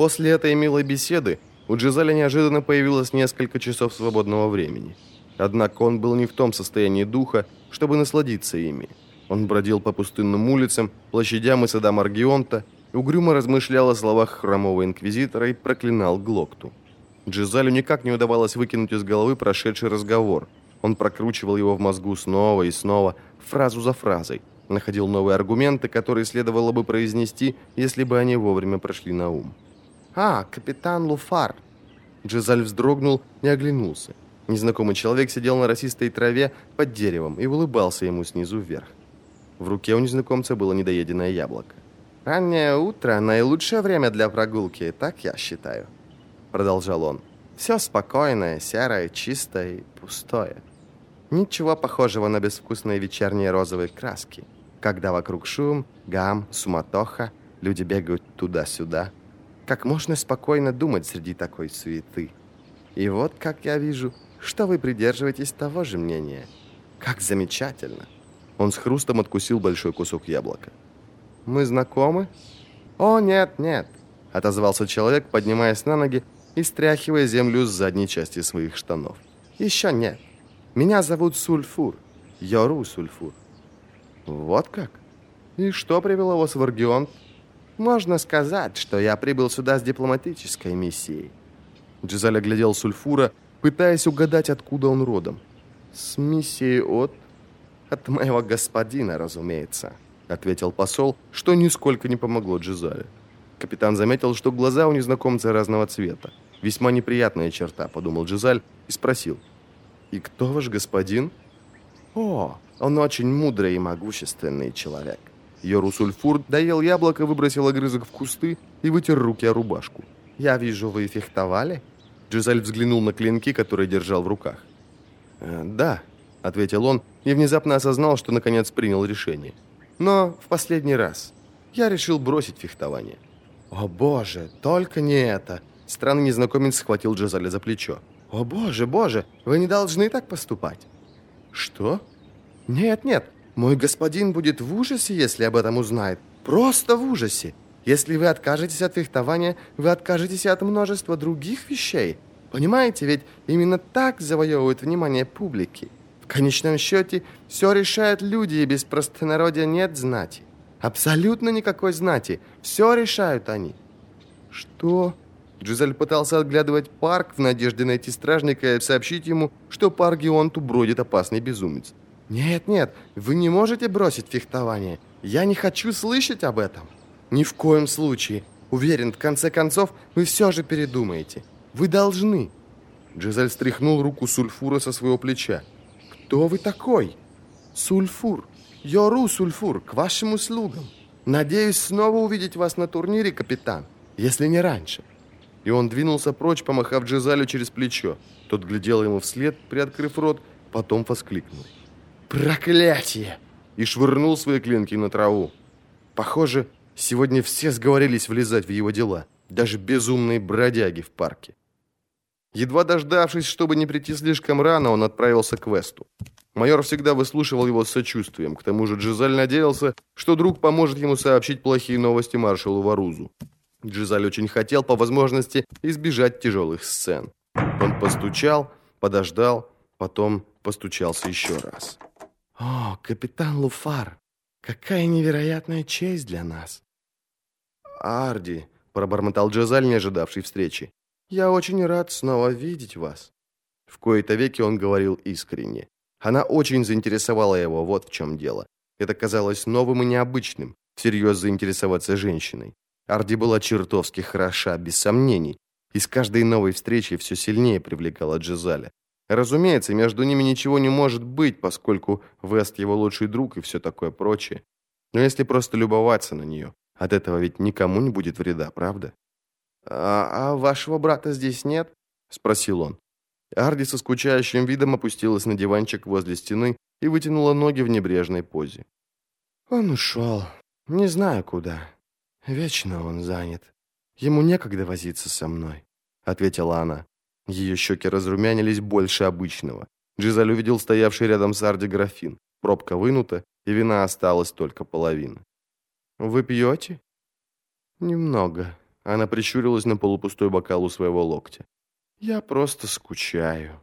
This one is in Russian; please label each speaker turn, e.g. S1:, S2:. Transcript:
S1: После этой милой беседы у Джизаля неожиданно появилось несколько часов свободного времени. Однако он был не в том состоянии духа, чтобы насладиться ими. Он бродил по пустынным улицам, площадям и садам Аргионта, угрюмо размышлял о словах хромого инквизитора и проклинал Глокту. Джизалю никак не удавалось выкинуть из головы прошедший разговор. Он прокручивал его в мозгу снова и снова, фразу за фразой, находил новые аргументы, которые следовало бы произнести, если бы они вовремя прошли на ум. «А, капитан Луфар!» Джизаль вздрогнул и оглянулся. Незнакомый человек сидел на росистой траве под деревом и улыбался ему снизу вверх. В руке у незнакомца было недоеденное яблоко. «Раннее утро – наилучшее время для прогулки, так я считаю», – продолжал он. «Все спокойное, серое, чистое и пустое. Ничего похожего на безвкусные вечерние розовые краски, когда вокруг шум, гам, суматоха, люди бегают туда-сюда. Как можно спокойно думать среди такой суеты? И вот, как я вижу, что вы придерживаетесь того же мнения. Как замечательно!» Он с хрустом откусил большой кусок яблока. «Мы знакомы?» «О, нет, нет», — отозвался человек, поднимаясь на ноги и стряхивая землю с задней части своих штанов. «Еще нет. Меня зовут Сульфур. Йору Сульфур». «Вот как? И что привело вас в Аргион?» «Можно сказать, что я прибыл сюда с дипломатической миссией». Джизаль оглядел Сульфура, пытаясь угадать, откуда он родом. «С миссией от...» «От моего господина, разумеется», — ответил посол, что нисколько не помогло Джизале. Капитан заметил, что глаза у незнакомца разного цвета. Весьма неприятная черта, подумал Джизаль и спросил. «И кто ваш господин?» «О, он очень мудрый и могущественный человек». Йорусульфур доел яблоко, выбросил огрызок в кусты и вытер руки о рубашку. «Я вижу, вы фехтовали?» Джизаль взглянул на клинки, которые держал в руках. «Э, «Да», — ответил он и внезапно осознал, что наконец принял решение. «Но в последний раз. Я решил бросить фехтование». «О боже, только не это!» Странный незнакомец схватил Джизаля за плечо. «О боже, боже, вы не должны так поступать!» «Что?» «Нет, нет, мой господин будет в ужасе, если об этом узнает. Просто в ужасе. Если вы откажетесь от фехтования, вы откажетесь от множества других вещей. Понимаете, ведь именно так завоевывают внимание публики. В конечном счете, все решают люди, и без простонародья нет знати. Абсолютно никакой знати. Все решают они. Что? Джизель пытался отглядывать парк в надежде найти стражника и сообщить ему, что по Аргионту бродит опасный безумец. «Нет, нет, вы не можете бросить фехтование. Я не хочу слышать об этом». «Ни в коем случае. Уверен, в конце концов, вы все же передумаете. Вы должны». Джизель стряхнул руку Сульфура со своего плеча. «Кто вы такой?» «Сульфур. Йору Сульфур, к вашим услугам. Надеюсь снова увидеть вас на турнире, капитан, если не раньше». И он двинулся прочь, помахав Джизалю через плечо. Тот глядел ему вслед, приоткрыв рот, потом воскликнул. «Проклятие!» и швырнул свои клинки на траву. Похоже, сегодня все сговорились влезать в его дела, даже безумные бродяги в парке. Едва дождавшись, чтобы не прийти слишком рано, он отправился к Весту. Майор всегда выслушивал его с сочувствием. К тому же Джизаль надеялся, что друг поможет ему сообщить плохие новости маршалу Варузу. Джизаль очень хотел, по возможности, избежать тяжелых сцен. Он постучал, подождал, потом постучался еще раз. «О, капитан Луфар, какая невероятная честь для нас!» «Арди», — пробормотал Джазаль, не ожидавший встречи, «я очень рад снова видеть вас». В кои-то веки он говорил искренне. Она очень заинтересовала его, вот в чем дело. Это казалось новым и необычным, всерьез заинтересоваться женщиной. Арди была чертовски хороша, без сомнений, и с каждой новой встречей все сильнее привлекала Джизаля. Разумеется, между ними ничего не может быть, поскольку Вест его лучший друг и все такое прочее. Но если просто любоваться на нее, от этого ведь никому не будет вреда, правда? «А, а вашего брата здесь нет?» – спросил он. Арди со скучающим видом опустилась на диванчик возле стены и вытянула ноги в небрежной позе. «Он ушел. Не знаю куда. Вечно он занят. Ему некогда возиться со мной», — ответила она. Ее щеки разрумянились больше обычного. Джизаль увидел стоявший рядом с Арди графин. Пробка вынута, и вина осталась только половина. «Вы пьете?» «Немного. Она прищурилась на полупустой бокал у своего локтя. «Я просто скучаю».